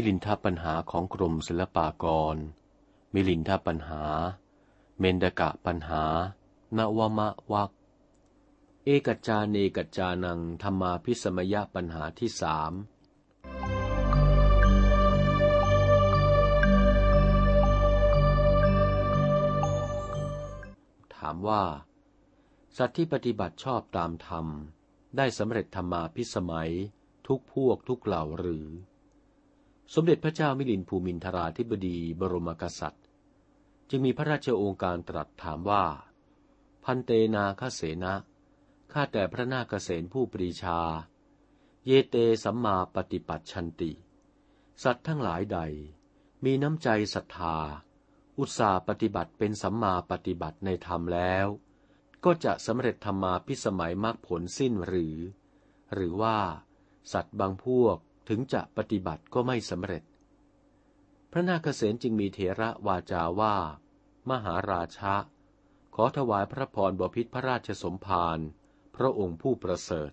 มิลินทปัญหาของกรมศิลปากร มิลินทปัญหา เมนดกะปัญหา นวมะวักเอกจาเนกจานังธรรมาพิสมยปัญหาที่สามถามว่า สัตว์ที่ปฏิบัติชอบตามธรรม ได้สำเร็จธรรมาพิสมัยทุกพวกทุกเหล่าหรือ สมเด็จพระเจ้ามิลินภูมินทราธิบดีบรมกษัตริย์ จึงมีพระราชโองการตรัสถามว่า พันเตนาคเสนะข้าแต่พระนาคเษนผู้ปรีชา เยเตสัมมาปฏิปัติชันติ สัตว์ทั้งหลายใด มีน้ำใจศรัทธา อุตสาปฏิบัติเป็นสัมมาปฏิบัติในธรรมแล้ว ก็จะสำเร็จธรรมาพิสมัยมรรคผลสิ้นหรือ หรือว่า สัตว์บางพวก ถึงจะปฏิบัติก็ไม่สำเร็จ พระนาคเษนจึงมีเถระวาจาว่า มหาราชะ ขอถวายพระพรบพิษพระราชสมภารพระองค์ผู้ประเสริฐ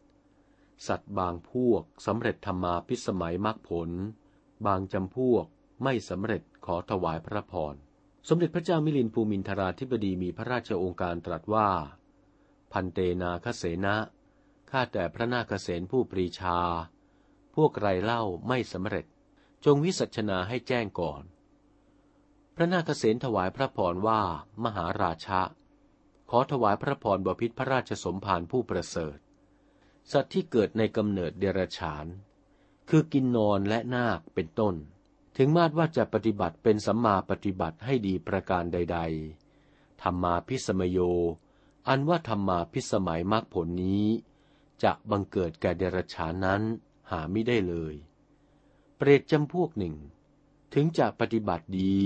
สัตว์บางพวกสำเร็จธรรมาพิสมัยมรรคผล บางจำพวกไม่สำเร็จขอถวายพระพร สมเด็จพระเจ้ามิลินภูมินทราธิบดีมีพระราชองค์การตรัสว่า พันเตนาคเสนะข้าแต่พระนาคเสนผู้ปรีชา พวกไรเล่าไม่สำเร็จ จงวิสัชนาให้แจ้งก่อน พระนาคเสนถวายพระพรว่ามหาราชะ ขอถวายพระพรบพิษพระราชสมภารผู้ประเสริฐ สัตว์ที่เกิดในกำเนิดเดรัจฉาน คือกินนอนและนาคเป็นต้น ถึงมาดว่าจะปฏิบัติเป็นสัมมาปฏิบัติให้ดีประการใด ๆธรรมาพิสมโย อันว่าธรรมาพิสมัยมรรคผลนี้จะบังเกิดแก่เดรัจฉานนั้น หาไม่ได้เลย เปรตจำพวกหนึ่ง ถึงจะปฏิบัติดี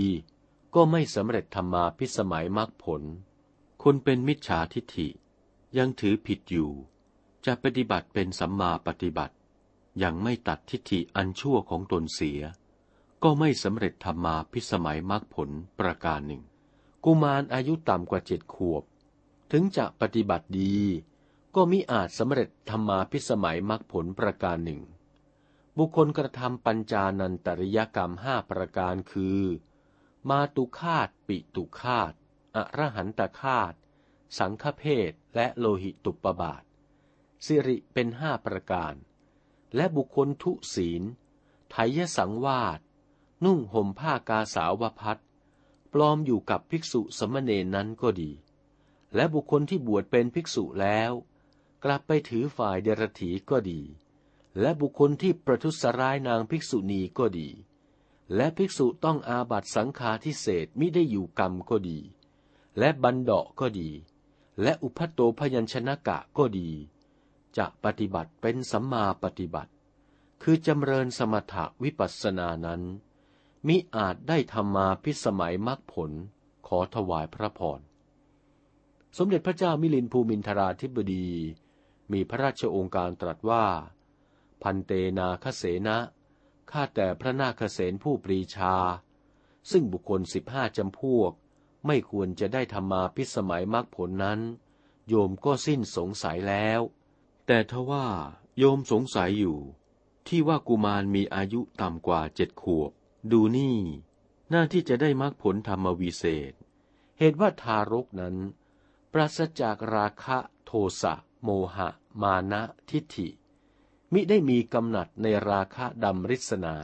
ก็ไม่สำเร็จธรรมาพิสมัยมรรคผล คนเป็นมิจฉาทิฏฐิ ยังถือผิดอยู่ จะปฏิบัติเป็นสัมมาปฏิบัติ ยังไม่ตัดทิฏฐิอันชั่วของตนเสีย ก็ไม่สำเร็จธรรมาพิสมัยมรรคผลประการหนึ่ง กุมารอายุต่ำกว่าเจ็ดขวบ ถึงจะปฏิบัติดี ก็มิอาจสำเร็จธรรมาพิสมัยมรรคผลประการหนึ่ง บุคคลกระทำปัญจานันตริยกรรมห้าประการคือ มาตุคาตปิตุคาตอรหันตคาตสังฆเพศและโลหิตุปบาท สิริเป็นห้าประการ และบุคคลทุศีลไทยสังวาสนุ่งห่มผ้ากาสาวพัดปลอมอยู่กับภิกษุสมณเณรนั้นก็ดี และบุคคลที่บวชเป็นภิกษุแล้ว กลับไปถือฝ่ายเดรถีก็ดี และบุคคลที่ประทุษร้ายนางภิกษุณีก็ดี และภิกษุต้องอาบัตสังฆาทิเศษมิได้อยู่กรรมก็ดี และบันดาก็ดี และอุพัตโตพยัญชนะกะก็ดี จะปฏิบัติเป็นสัมมาปฏิบัติ คือจำเริญสมถะวิปัสสนานั้น มิอาจได้ธรรมาพิสมัยมรรคผลขอถวายพระพรสมเด็จพระเจ้ามิลินภูมินทราธิบดี มีพระราชองค์การตรัสว่า พันเตนาคเสนะข้าแต่พระนาคเสนผู้ปรีชา ซึ่งบุคคลสิบห้าจำพวก ไม่ควรจะได้ทำมาพิสมัยมรรคผลนั้น โยมก็สิ้นสงสัยแล้ว แต่ทว่าโยมสงสัยอยู่ ที่ว่ากุมารมีอายุต่ำกว่าเจ็ดขวบ ดูนี่ หน้าที่จะได้มรรคผลธรรมวิเศษ เหตุว่าทารกนั้น ปราศจากราคะโทสะโมหะ มานะทิฏฐิ มิได้มีกำหนัดในราคะดำริษนา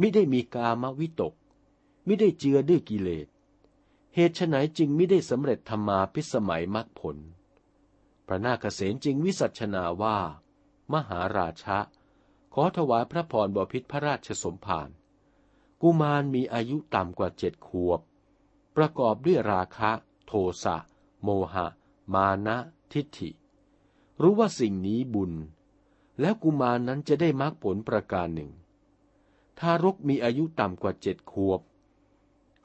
มิได้มีกามวิตก มิได้เจือด้วยกิเลส เหตุไฉนจึงม่ได้สำเร็จธรรมาพิสมัยมรรคผล พระนาคเษนจึงวิสัชนาว่า มหาราชะ ขอถวายพระพรบพิษพระราชสมภาร กุมารมีอายุต่ำกว่าเจ็ดขวบ ประกอบด้วยราคะ โทสะ โมหะ มานะทิฏฐิ รู้ว่าสิ่งนี้บุญ แล้วกุมารนั้นจะได้มรรคผลประการหนึ่ง ทารกมีอายุต่ำกว่าเจ็ดขวบ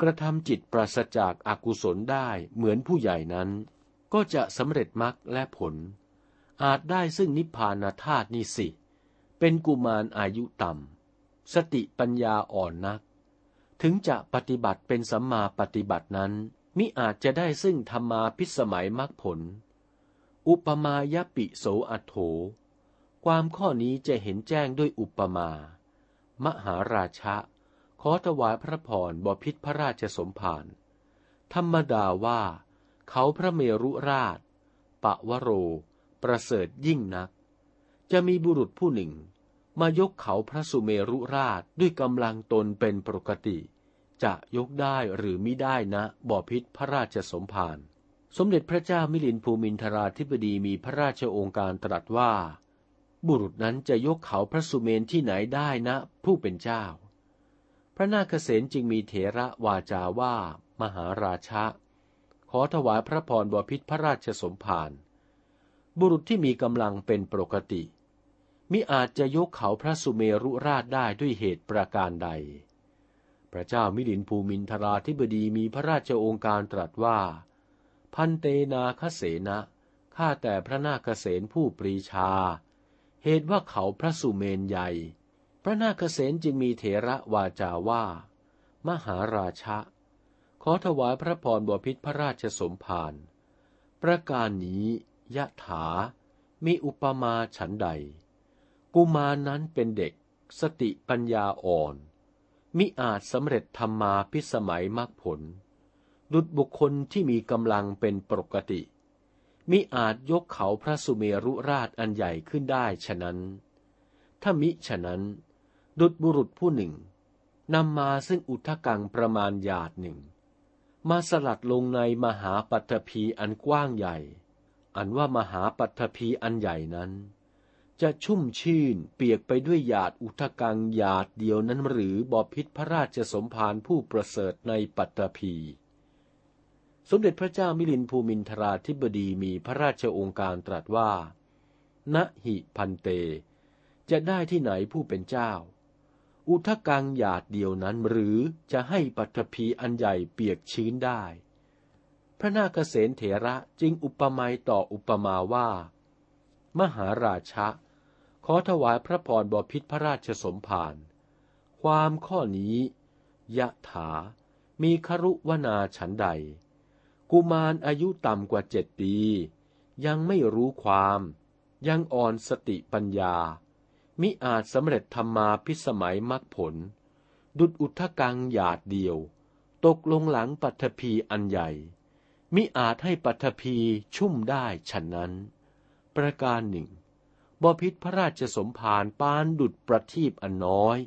กระทำจิตปราศจากอากุศลได้เหมือนผู้ใหญ่นั้น ก็จะสำเร็จมรรคและผล อาจได้ซึ่งนิพพานธาตุนี่สิ เป็นกุมารอายุต่ำ สติปัญญาอ่อนนัก ถึงจะปฏิบัติเป็นสัมมาปฏิบัตินั้น มิอาจจะได้ซึ่งธรรมาพิสมัยมรรคผล อุปมายปิโสอัโถ ความข้อนี้จะเห็นแจ้งด้วยอุปมา มหาราชะ ขอถวายพระพรบพิษพระราชสมภารธรรมดาว่า เขาพระเมรุราช ปะวโร ประเสริฐยิ่งนัก จะมีบุรุษผู้หนึ่ง มายกเขาพระสุเมรุราชด้วยกำลังตนเป็นปกติ จะยกได้หรือมิได้นะบ่อพิษพระราชสมภาร สมเด็จพระเจ้ามิลินภูมินทราธิบดีมีพระราชโองการตรัสว่า บุรุษนั้นจะยกเขาพระสุเมนที่ไหนได้นะ ผู้เป็นเจ้า พระนาคเษนจึงมีเถระวาจาว่า มหาราชะ ขอถวายพระพรบพิษพระราชสมภารบุรุษที่มีกำลังเป็นปกติ มิอาจจะยกเขาพระสุเมรุราชได้ด้วยเหตุประการใด พระเจ้ามิลินภูมินทราธิบดีมีพระราชโองการตรัสว่า พันเตนาคเสนะ ข้าแต่พระนาคเษนผู้ปรีชา เหตุว่าเขาพระสุเมนใหญ่ พระนาคเษนจึงมีเถระวาจาว่า มหาราชะ ขอถวายพระพรบพิษพระราชสมภารประการนี้ยะถา มีอุปมาฉันใด กุมารนั้นเป็นเด็ก สติปัญญาอ่อน มิอาจสำเร็จธรรมาพิสมัยมรรคผล ดุจบุคคลที่มีกำลังเป็นปกติ มิอาจยกเขาพระสุเมรุราชอันใหญ่ขึ้นได้ฉะนั้น ถ้ามิฉะนั้น ดุจบุรุษผู้หนึ่งนำมาซึ่งอุทกังประมาณหยาดหนึ่ง มาสลัดลงในมหาปัตภีอันกว้างใหญ่ อันว่ามหาปัตภีอันใหญ่นั้น จะชุ่มชื่นเปียกไปด้วยหยาดอุทกังหยาดเดียวนั้นหรือบอพิษพระราชสมภารผู้ประเสริฐในปัตตภี สมเด็จพระเจ้ามิลินภูมินทราธิบดีมีพระราชองค์การตรัสว่า ณหิพันเต จะได้ที่ไหนผู้เป็นเจ้า อุทกังหยาดเดียวนั้นหรือจะให้ปัตภีอันใหญ่เปียกชื้นได้ พระนาคเษนเถระจึงอุปมาต่ออุปมาว่า มหาราชะ ขอถวายพระพรบพิษพระราชสมภารความข้อนี้ยะถา มีครุวนาฉันใด กุมารอายุต่ำกว่าเจ็ดปี ยังไม่รู้ความ ยังอ่อนสติปัญญา มิอาจสำเร็จธรรมาพิสมัยมรรคผล ดุดอุทธกังหยาดเดียว ตกลงหลังปัทภีอันใหญ่ มิอาจให้ปัทภีชุ่มได้ฉะนั้น ประการหนึ่งบพิษพระราชสมภารปานดุดประทีปอันน้อย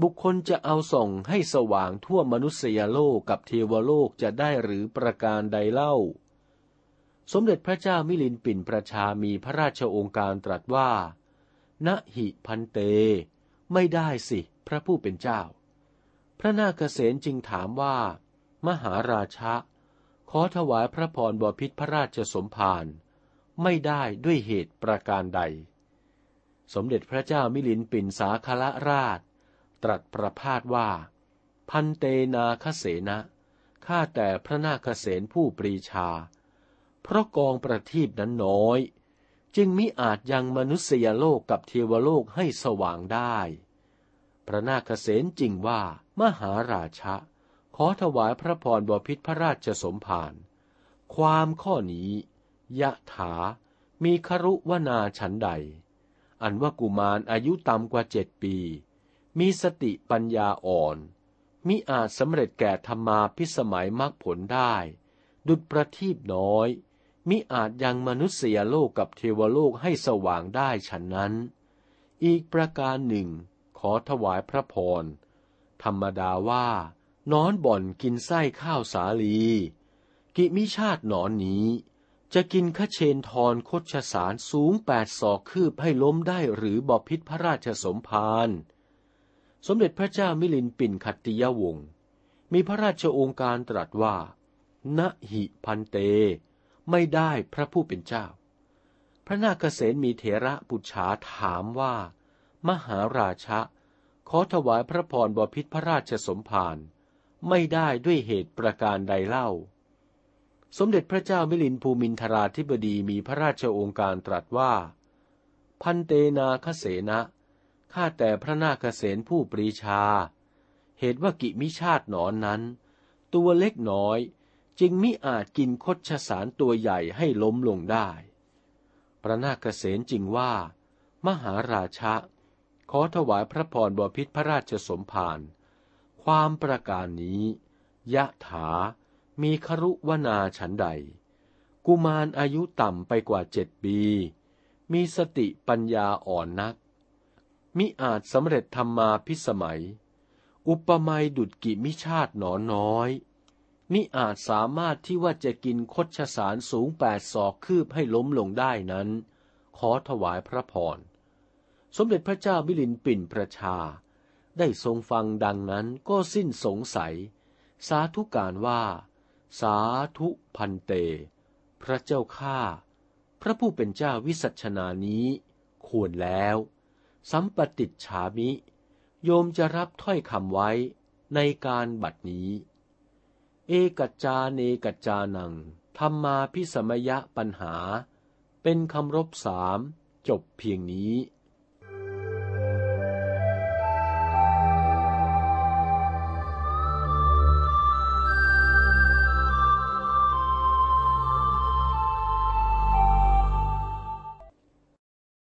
บุคคลจะเอาส่องให้สว่างทั่วมนุษยโลกกับเทวโลกจะได้หรือประการใดเล่า สมเด็จพระเจ้ามิลินปินประชามีพระราชองค์การตรัสว่า ณหิพันเต ไม่ได้สิพระผู้เป็นเจ้า พระนาคเษนจึงถามว่า มหาราชะ ขอถวายพระพรบพิษพระราชสมภารไม่ได้ด้วยเหตุประการใด สมเด็จพระเจ้ามิลินปินสาคละราช ตรัสประพาสว่า พันเตนาคเสนะข้าแต่พระนาคเสนผู้ปรีชา เพราะกองประทีปนั้นน้อย จึงมิอาจยังมนุษยโลกกับเทวโลกให้สว่างได้ พระนาคเสนจริงว่ามหาราชะ ขอถวายพระพรบพิษพระราชสมภาร ความข้อนี้ยะถา มีครุวนาฉันใด อันว่ากุมารอายุต่ำกว่าเจ็ดปี มีสติปัญญาอ่อน มิอาจสำเร็จแก่ธรรมาพิสมัยมรรคผลได้ ดุจประทีปน้อย มิอาจยังมนุษยโลกกับเทวโลกให้สว่างได้ฉันนั้น อีกประการหนึ่ง ขอถวายพระพร ธรรมดาว่า นอนบ่อนกินไส้ข้าวสาลี กิมิชาตินอนนี้ จะกินขเชนทรคดชสารสูงแปดศอกคืบให้ล้มได้หรือบอพิษพระราชสมภาร สมเด็จพระเจ้ามิลินปินขัตติยวงศ์มีพระราชโองการตรัสว่า ณหิพันเต ไม่ได้พระผู้เป็นเจ้า พระนาคเษนมีเถระปุจฉาถามว่า มหาราชะ ขอถวายพระพรบพิษพระราชสมภารไม่ได้ด้วยเหตุประการใดเล่า สมเด็จพระเจ้ามิลินภูมินทราธิบดีมีพระราชโองการตรัสว่า พันเตนาคเสนะ ข้าแต่พระนาคเสนผู้ปรีชา เหตุว่ากิมิชาติหนอนนั้น ตัวเล็กน้อยจึงมิอาจกินคดชสารตัวใหญ่ให้ล้มลงได้ พระนาคเสนจึงว่า มหาราชะขขอถวายพระพรบพิษพระราชสมภารความประการนี้ ยะถา มีครุวนาฉันใด กุมารอายุต่ำไปกว่าเจ็ดปี มีสติปัญญาอ่อนนัก มิอาจสำเร็จธรรมาพิสมัย อุปมาดุดกิมิชาติหนอน้อย มิอาจสามารถที่ว่าจะกินคดชสารสูงแปดศอกคืบให้ล้มลงได้นั้น ขอถวายพระพร สมเด็จพระเจ้ามิลินปิ่นประชา ได้ทรงฟังดังนั้นก็สิ้นสงสัย สาธุการว่า สาธุพันเต พระเจ้าข้าพระผู้เป็นเจ้าวิสัชนานี้ควรแล้ว สัมปติฉามิ โยมจะรับถ้อยคำไว้ในการบัดนี้ เอกัจจาเนกัจจานังธรรมาพิสมยะปัญหา เป็นคำรบสามจบเพียงนี้